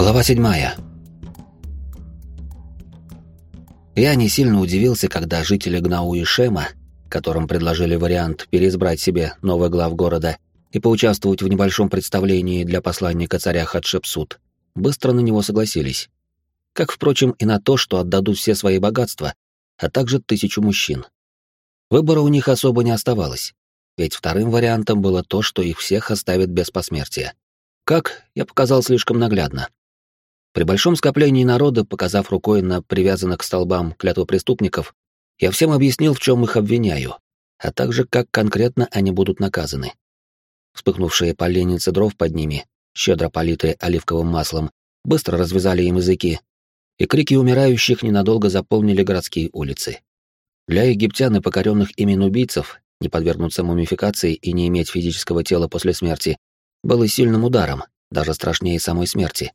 Глава седьмая. Я не сильно удивился, когда жители Гнау и Шема, которым предложили вариант переизбрать себе новый глав города и поучаствовать в небольшом представлении для посланника царя Хатшепсут, быстро на него согласились. Как, впрочем, и на то, что отдадут все свои богатства, а также тысячу мужчин. Выбора у них особо не оставалось, ведь вторым вариантом было то, что их всех оставят без посмертия. Как, я показал слишком наглядно. При большом скоплении народа, показав рукой на привязанных к столбам клятвопреступников, я всем объяснил, в чем их обвиняю, а также как конкретно они будут наказаны. Вспыхнувшие поленницы дров под ними, щедро политые оливковым маслом, быстро развязали им языки, и крики умирающих ненадолго заполнили городские улицы. Для египтян и покоренных имен убийцев не подвергнуться мумификации и не иметь физического тела после смерти было сильным ударом, даже страшнее самой смерти.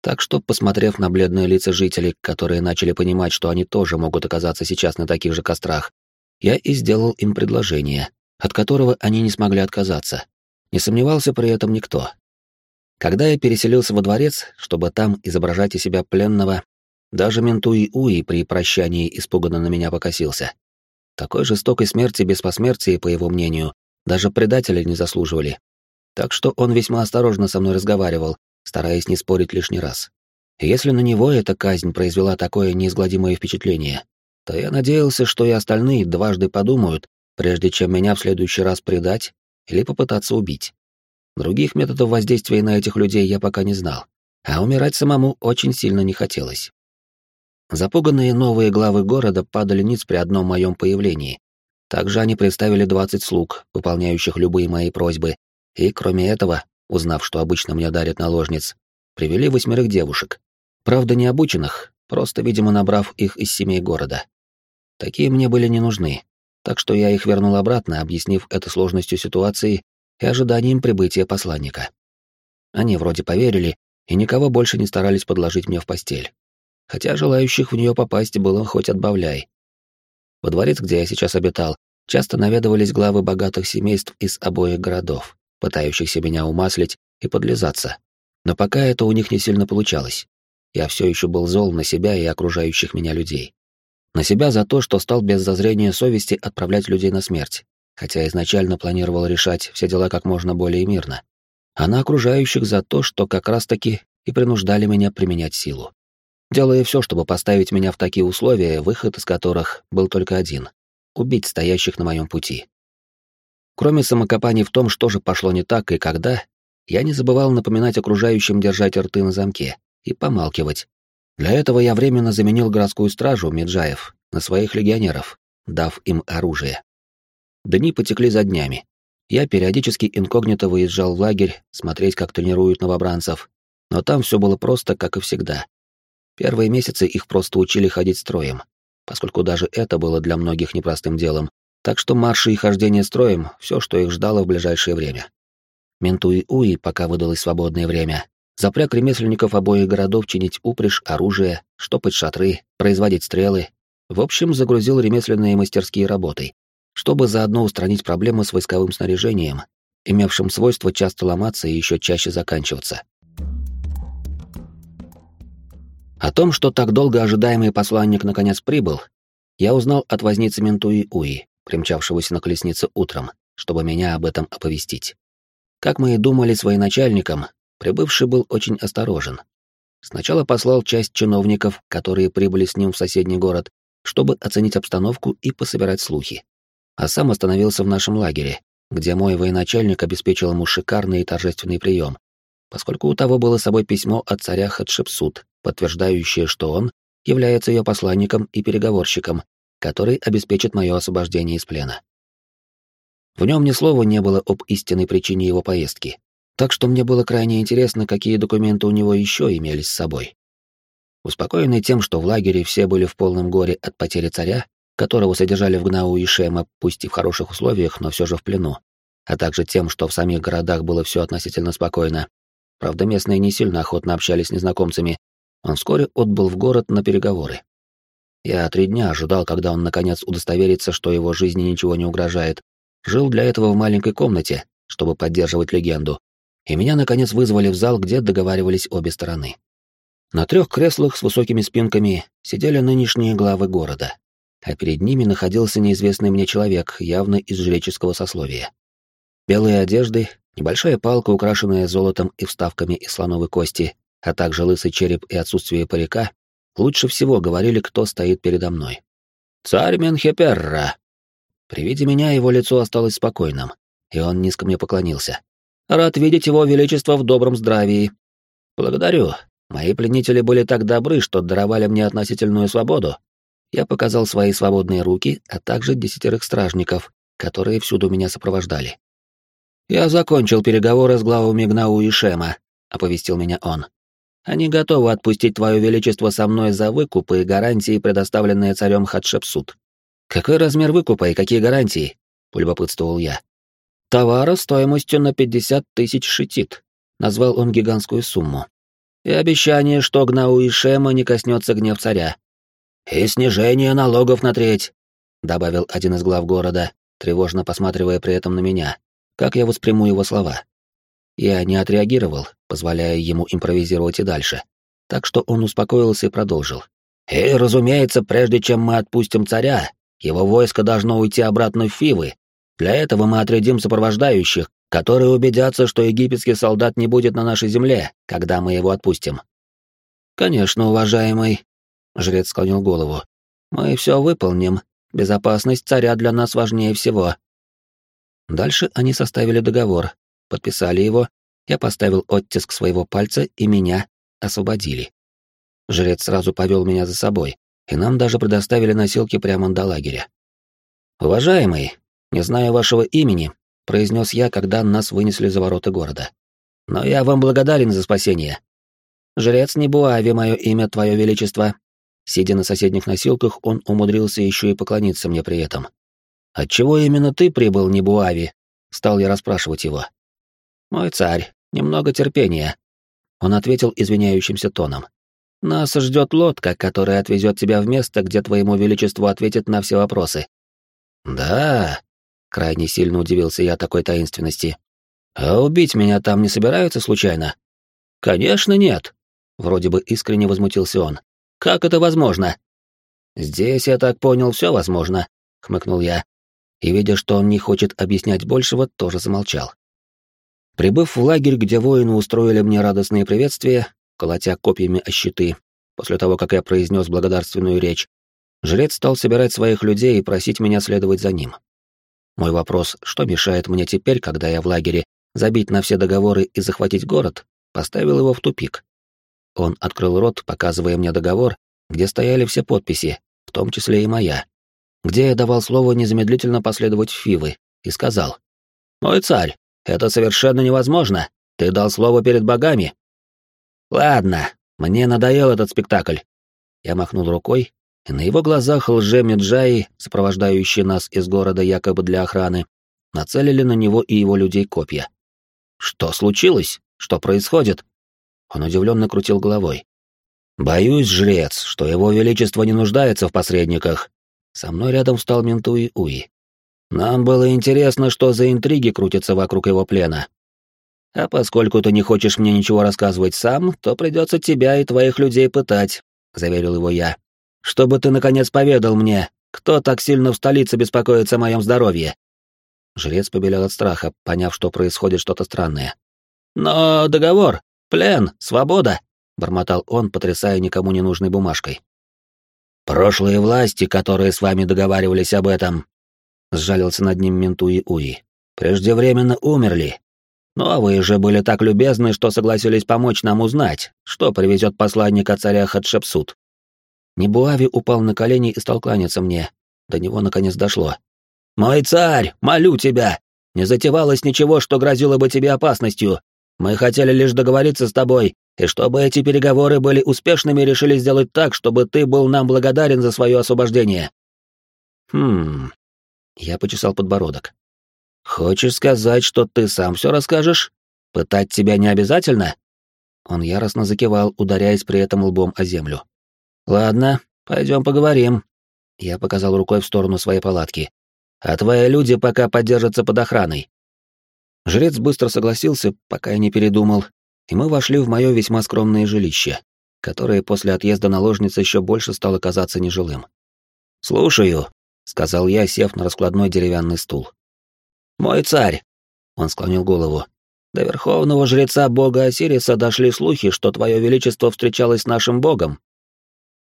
Так что, посмотрев на бледные лица жителей, которые начали понимать, что они тоже могут оказаться сейчас на таких же кострах, я и сделал им предложение, от которого они не смогли отказаться. Не сомневался при этом никто. Когда я переселился во дворец, чтобы там изображать из себя пленного, даже Ментуи Уи при прощании испуганно на меня покосился. Такой жестокой смерти без посмертия, по его мнению, даже предатели не заслуживали. Так что он весьма осторожно со мной разговаривал, стараясь не спорить лишний раз. Если на него эта казнь произвела такое неизгладимое впечатление, то я надеялся, что и остальные дважды подумают, прежде чем меня в следующий раз предать или попытаться убить. Других методов воздействия на этих людей я пока не знал, а умирать самому очень сильно не хотелось. Запуганные новые главы города падали ниц при одном моем появлении. Также они представили 20 слуг, выполняющих любые мои просьбы, и, кроме этого, узнав, что обычно мне дарят наложниц, привели восьмерых девушек. Правда, не обученных, просто, видимо, набрав их из семей города. Такие мне были не нужны, так что я их вернул обратно, объяснив это сложностью ситуации и ожиданием прибытия посланника. Они вроде поверили и никого больше не старались подложить мне в постель. Хотя желающих в нее попасть было хоть отбавляй. Во дворец, где я сейчас обитал, часто наведывались главы богатых семейств из обоих городов пытающихся меня умаслить и подлизаться. Но пока это у них не сильно получалось. Я все еще был зол на себя и окружающих меня людей. На себя за то, что стал без зазрения совести отправлять людей на смерть, хотя изначально планировал решать все дела как можно более мирно. А на окружающих за то, что как раз-таки и принуждали меня применять силу. Делая все, чтобы поставить меня в такие условия, выход из которых был только один — убить стоящих на моем пути. Кроме самокопаний в том, что же пошло не так и когда, я не забывал напоминать окружающим держать рты на замке и помалкивать. Для этого я временно заменил городскую стражу Меджаев на своих легионеров, дав им оружие. Дни потекли за днями. Я периодически инкогнито выезжал в лагерь, смотреть, как тренируют новобранцев, но там все было просто, как и всегда. Первые месяцы их просто учили ходить строем, поскольку даже это было для многих непростым делом, так что марши и хождение строем — все, что их ждало в ближайшее время. Менту и Уи, пока выдалось свободное время, запряг ремесленников обоих городов чинить упряжь, оружие, штопать шатры, производить стрелы. В общем, загрузил ремесленные мастерские работой, чтобы заодно устранить проблемы с войсковым снаряжением, имевшим свойство часто ломаться и еще чаще заканчиваться. О том, что так долго ожидаемый посланник наконец прибыл, я узнал от возницы Ментуи Уи, примчавшегося на колеснице утром, чтобы меня об этом оповестить. Как мы и думали с военачальником, прибывший был очень осторожен. Сначала послал часть чиновников, которые прибыли с ним в соседний город, чтобы оценить обстановку и пособирать слухи. А сам остановился в нашем лагере, где мой военачальник обеспечил ему шикарный и торжественный прием, поскольку у того было с собой письмо от царя Хатшепсут, подтверждающее, что он является ее посланником и переговорщиком, который обеспечит мое освобождение из плена. В нем ни слова не было об истинной причине его поездки, так что мне было крайне интересно, какие документы у него еще имелись с собой. Успокоенный тем, что в лагере все были в полном горе от потери царя, которого содержали в Гнау и Шема, пусть и в хороших условиях, но все же в плену, а также тем, что в самих городах было все относительно спокойно. Правда, местные не сильно охотно общались с незнакомцами. Он вскоре отбыл в город на переговоры. Я три дня ожидал, когда он наконец удостоверится, что его жизни ничего не угрожает. Жил для этого в маленькой комнате, чтобы поддерживать легенду. И меня наконец вызвали в зал, где договаривались обе стороны. На трех креслах с высокими спинками сидели нынешние главы города, а перед ними находился неизвестный мне человек, явно из жреческого сословия. Белые одежды, небольшая палка, украшенная золотом и вставками из слоновой кости, а также лысый череп и отсутствие парика, лучше всего говорили, кто стоит передо мной. «Царь Менхеперра!» При виде меня его лицо осталось спокойным, и он низко мне поклонился. «Рад видеть его величество в добром здравии». «Благодарю. Мои пленители были так добры, что даровали мне относительную свободу. Я показал свои свободные руки, а также десятерых стражников, которые всюду меня сопровождали. «Я закончил переговоры с главами Гнау и Шема», — оповестил меня он. «Они готовы отпустить Твое Величество со мной за выкупы и гарантии, предоставленные царем Хатшепсут». «Какой размер выкупа и какие гарантии?» — полюбопытствовал я. «Товара стоимостью на пятьдесят тысяч шитит», — назвал он гигантскую сумму. «И обещание, что Гнау и Шема не коснется гнев царя». «И снижение налогов на треть», — добавил один из глав города, тревожно посматривая при этом на меня как я восприму его слова. Я не отреагировал, позволяя ему импровизировать и дальше, так что он успокоился и продолжил. «И, разумеется, прежде чем мы отпустим царя, его войско должно уйти обратно в Фивы. Для этого мы отрядим сопровождающих, которые убедятся, что египетский солдат не будет на нашей земле, когда мы его отпустим». «Конечно, уважаемый», — жрец склонил голову. «Мы все выполним. Безопасность царя для нас важнее всего. Дальше они составили договор, подписали его, я поставил оттиск своего пальца и меня освободили. Жрец сразу повел меня за собой, и нам даже предоставили носилки прямо до лагеря. «Уважаемый, не знаю вашего имени», — произнес я, когда нас вынесли за ворота города. «Но я вам благодарен за спасение. Жрец Небуави, мое имя, твое величество». Сидя на соседних носилках, он умудрился еще и поклониться мне при этом. «Отчего именно ты прибыл, не Буави?» — стал я расспрашивать его. «Мой царь, немного терпения», — он ответил извиняющимся тоном. «Нас ждет лодка, которая отвезет тебя в место, где твоему величеству ответит на все вопросы». «Да», — крайне сильно удивился я такой таинственности. «А убить меня там не собираются случайно?» «Конечно нет», — вроде бы искренне возмутился он. «Как это возможно?» «Здесь, я так понял, все возможно», — хмыкнул я, и, видя, что он не хочет объяснять большего, тоже замолчал. Прибыв в лагерь, где воины устроили мне радостные приветствия, колотя копьями о щиты, после того, как я произнес благодарственную речь, жрец стал собирать своих людей и просить меня следовать за ним. Мой вопрос, что мешает мне теперь, когда я в лагере, забить на все договоры и захватить город, поставил его в тупик. Он открыл рот, показывая мне договор, где стояли все подписи, в том числе и моя, где я давал слово незамедлительно последовать в Фивы, и сказал, «Мой царь, это совершенно невозможно. Ты дал слово перед богами». «Ладно, мне надоел этот спектакль». Я махнул рукой, и на его глазах лже-меджаи, сопровождающие нас из города якобы для охраны, нацелили на него и его людей копья. «Что случилось? Что происходит?» Он удивленно крутил головой. «Боюсь, жрец, что его величество не нуждается в посредниках, со мной рядом встал Ментуи Уи. Нам было интересно, что за интриги крутятся вокруг его плена. А поскольку ты не хочешь мне ничего рассказывать сам, то придется тебя и твоих людей пытать, заверил его я. Чтобы ты наконец поведал мне, кто так сильно в столице беспокоится о моем здоровье. Жрец побелел от страха, поняв, что происходит что-то странное. Но договор, плен, свобода, бормотал он, потрясая никому не нужной бумажкой. Прошлые власти, которые с вами договаривались об этом, сжалился над ним Ментуи Уи, преждевременно умерли. Ну а вы же были так любезны, что согласились помочь нам узнать, что привезет посланник от царя Хатшепсут. Небуави упал на колени и стал кланяться мне. До него наконец дошло. «Мой царь, молю тебя! Не затевалось ничего, что грозило бы тебе опасностью. Мы хотели лишь договориться с тобой и чтобы эти переговоры были успешными, решили сделать так, чтобы ты был нам благодарен за свое освобождение. Хм. Я почесал подбородок. Хочешь сказать, что ты сам все расскажешь? Пытать тебя не обязательно? Он яростно закивал, ударяясь при этом лбом о землю. Ладно, пойдем поговорим. Я показал рукой в сторону своей палатки. А твои люди пока поддержатся под охраной. Жрец быстро согласился, пока я не передумал, и мы вошли в мое весьма скромное жилище. которое после отъезда наложницы еще больше стало казаться нежилым. «Слушаю», — сказал я, сев на раскладной деревянный стул. «Мой царь», — он склонил голову, — «до верховного жреца бога Осириса дошли слухи, что твое величество встречалось с нашим богом».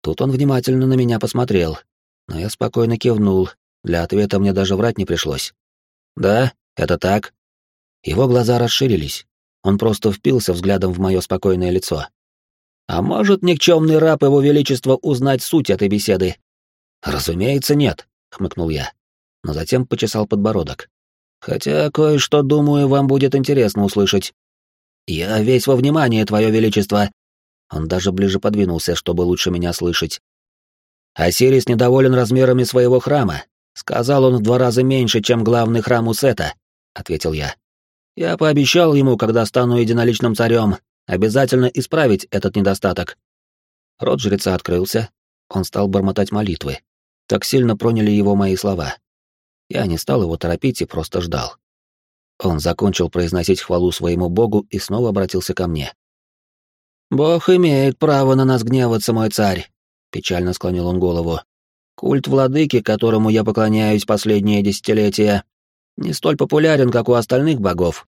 Тут он внимательно на меня посмотрел, но я спокойно кивнул, для ответа мне даже врать не пришлось. «Да, это так». Его глаза расширились, он просто впился взглядом в мое спокойное лицо. «А может никчемный раб его величества узнать суть этой беседы?» «Разумеется, нет», — хмыкнул я, но затем почесал подбородок. «Хотя кое-что, думаю, вам будет интересно услышать. Я весь во внимание, твое величество». Он даже ближе подвинулся, чтобы лучше меня слышать. Осирис недоволен размерами своего храма. Сказал он в два раза меньше, чем главный храм у Сета, ответил я. Я пообещал ему, когда стану единоличным царем, обязательно исправить этот недостаток. Рот жреца открылся, он стал бормотать молитвы. Так сильно проняли его мои слова. Я не стал его торопить и просто ждал. Он закончил произносить хвалу своему богу и снова обратился ко мне. «Бог имеет право на нас гневаться, мой царь», — печально склонил он голову. «Культ владыки, которому я поклоняюсь последние десятилетия, не столь популярен, как у остальных богов.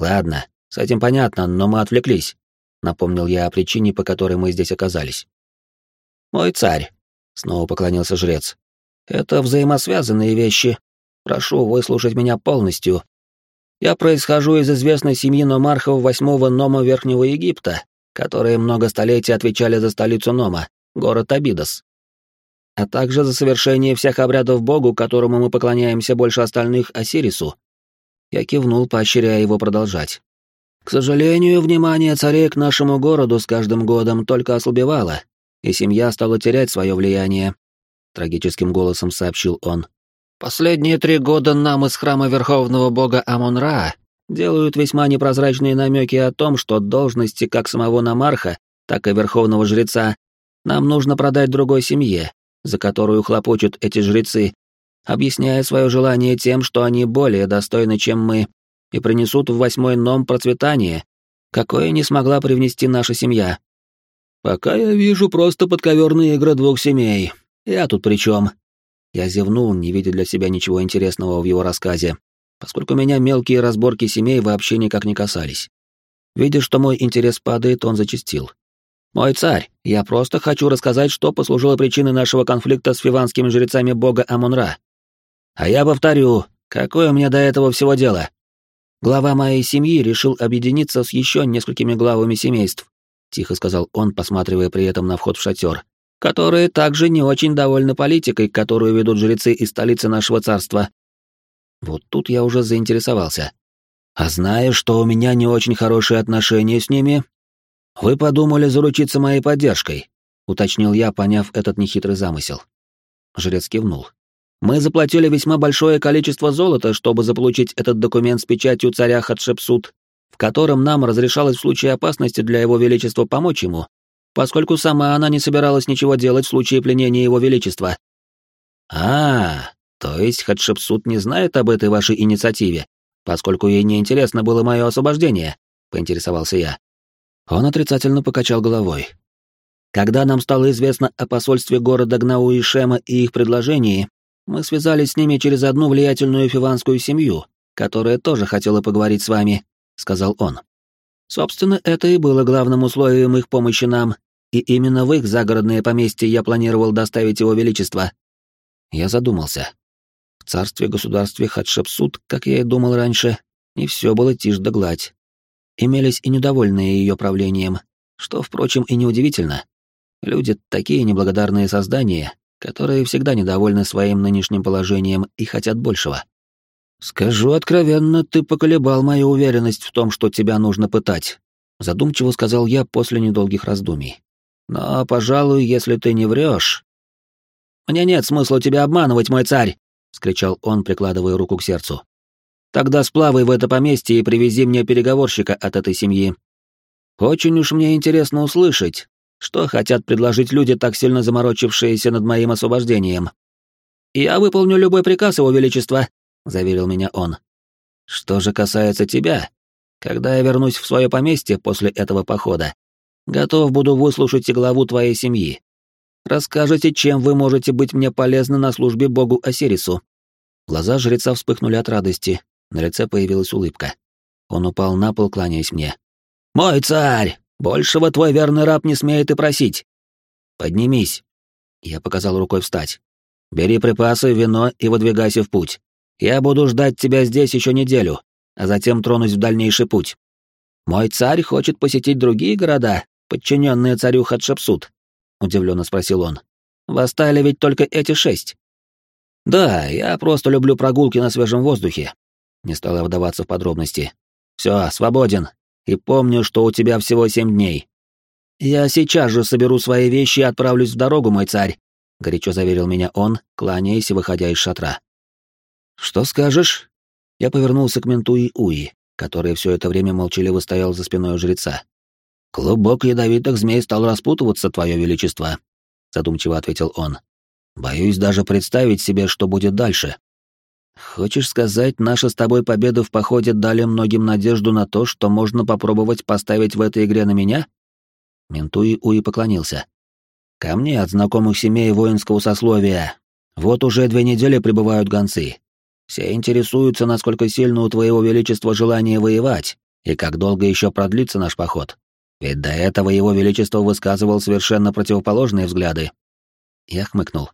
Ладно, с этим понятно, но мы отвлеклись, напомнил я о причине, по которой мы здесь оказались. Мой царь, снова поклонился жрец. Это взаимосвязанные вещи. Прошу выслушать меня полностью. Я происхожу из известной семьи номархов восьмого Нома Верхнего Египта, которые много столетий отвечали за столицу Нома, город Абидос а также за совершение всех обрядов Богу, которому мы поклоняемся больше остальных Осирису. Я кивнул, поощряя его продолжать. К сожалению, внимание царей к нашему городу с каждым годом только ослабевало, и семья стала терять свое влияние, трагическим голосом сообщил он. Последние три года нам из храма верховного бога Амон-Ра делают весьма непрозрачные намеки о том, что должности как самого Намарха, так и верховного жреца нам нужно продать другой семье, за которую хлопочут эти жрецы, объясняя свое желание тем, что они более достойны, чем мы, и принесут в восьмой ном процветание, какое не смогла привнести наша семья. Пока я вижу просто подковерные игры двух семей. Я тут при чем? Я зевнул, не видя для себя ничего интересного в его рассказе, поскольку меня мелкие разборки семей вообще никак не касались. Видя, что мой интерес падает, он зачастил. «Мой царь, я просто хочу рассказать, что послужило причиной нашего конфликта с фиванскими жрецами бога Амунра. А я повторю, какое мне до этого всего дело? Глава моей семьи решил объединиться с еще несколькими главами семейств», — тихо сказал он, посматривая при этом на вход в шатер, которые также не очень довольны политикой, которую ведут жрецы из столицы нашего царства. Вот тут я уже заинтересовался. А зная, что у меня не очень хорошие отношения с ними, «Вы подумали заручиться моей поддержкой», — уточнил я, поняв этот нехитрый замысел. Жрец кивнул. «Мы заплатили весьма большое количество золота, чтобы заполучить этот документ с печатью царя Хатшепсут, в котором нам разрешалось в случае опасности для его величества помочь ему, поскольку сама она не собиралась ничего делать в случае пленения его величества». «А, то есть Хатшепсут не знает об этой вашей инициативе, поскольку ей не интересно было мое освобождение?» — поинтересовался я. Он отрицательно покачал головой. Когда нам стало известно о посольстве города Гнау и Шема и их предложении, мы связались с ними через одну влиятельную фиванскую семью, которая тоже хотела поговорить с вами, сказал он. Собственно, это и было главным условием их помощи нам, и именно в их загородное поместье я планировал доставить его величество. Я задумался. В царстве-государстве Хатшепсут, как я и думал раньше, не все было тишь да гладь. Имелись и недовольные ее правлением, что, впрочем, и неудивительно. Люди — такие неблагодарные создания, которые всегда недовольны своим нынешним положением и хотят большего. «Скажу откровенно, ты поколебал мою уверенность в том, что тебя нужно пытать», — задумчиво сказал я после недолгих раздумий. «Но, пожалуй, если ты не врешь...» «Мне нет смысла тебя обманывать, мой царь!» — скричал он, прикладывая руку к сердцу. Тогда сплавай в это поместье и привези мне переговорщика от этой семьи. Очень уж мне интересно услышать, что хотят предложить люди, так сильно заморочившиеся над моим освобождением. «Я выполню любой приказ, Его Величества», — заверил меня он. «Что же касается тебя, когда я вернусь в свое поместье после этого похода, Готов буду выслушать и главу твоей семьи. Расскажите, чем вы можете быть мне полезны на службе богу Осирису». Глаза жреца вспыхнули от радости, на лице появилась улыбка. Он упал на пол, кланяясь мне. «Мой царь! Большего твой верный раб не смеет и просить!» «Поднимись!» Я показал рукой встать. «Бери припасы, вино и выдвигайся в путь. Я буду ждать тебя здесь еще неделю, а затем тронусь в дальнейший путь. Мой царь хочет посетить другие города, подчиненные царю Хатшепсут?» — удивленно спросил он. «Восстали ведь только эти шесть». «Да, я просто люблю прогулки на свежем воздухе». Не стала вдаваться в подробности. «Все, свободен, и помню, что у тебя всего семь дней. Я сейчас же соберу свои вещи и отправлюсь в дорогу, мой царь, горячо заверил меня он, кланяясь и выходя из шатра. Что скажешь? Я повернулся к менту и Уи, который все это время молчаливо стоял за спиной жреца. Клубок ядовитых змей стал распутываться, твое величество, задумчиво ответил он. Боюсь даже представить себе, что будет дальше. Хочешь сказать, наша с тобой победа в походе дали многим надежду на то, что можно попробовать поставить в этой игре на меня? Ментуи Уи поклонился. Ко мне от знакомых семей воинского сословия. Вот уже две недели прибывают гонцы. Все интересуются, насколько сильно у твоего величества желание воевать, и как долго еще продлится наш поход. Ведь до этого его величество высказывал совершенно противоположные взгляды. Я хмыкнул.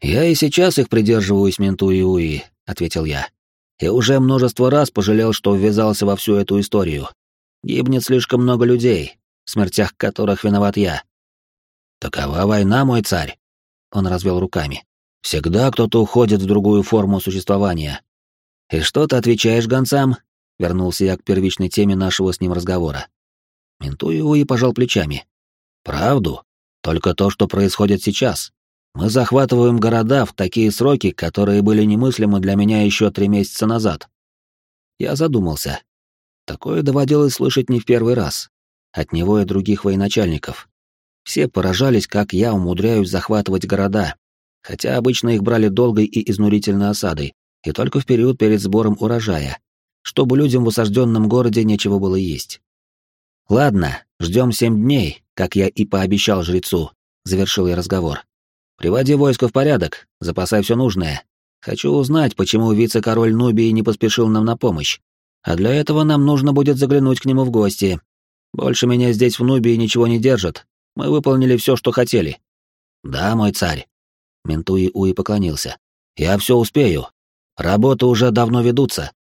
Я и сейчас их придерживаюсь, Ментуи Уи, — ответил я. «И уже множество раз пожалел, что ввязался во всю эту историю. Гибнет слишком много людей, в смертях которых виноват я». «Такова война, мой царь!» Он развел руками. «Всегда кто-то уходит в другую форму существования». «И что ты отвечаешь гонцам?» Вернулся я к первичной теме нашего с ним разговора. Ментуи пожал плечами. «Правду? Только то, что происходит сейчас. Мы захватываем города в такие сроки, которые были немыслимы для меня еще три месяца назад. Я задумался. Такое доводилось слышать не в первый раз. От него и других военачальников. Все поражались, как я умудряюсь захватывать города, хотя обычно их брали долгой и изнурительной осадой, и только в период перед сбором урожая, чтобы людям в осажденном городе нечего было есть. «Ладно, ждем семь дней, как я и пообещал жрецу», — завершил я разговор. Приводи войско в порядок, запасай все нужное. Хочу узнать, почему вице-король Нубии не поспешил нам на помощь. А для этого нам нужно будет заглянуть к нему в гости. Больше меня здесь в Нубии ничего не держит. Мы выполнили все, что хотели. Да, мой царь. Ментуи Уи поклонился. Я все успею. Работы уже давно ведутся.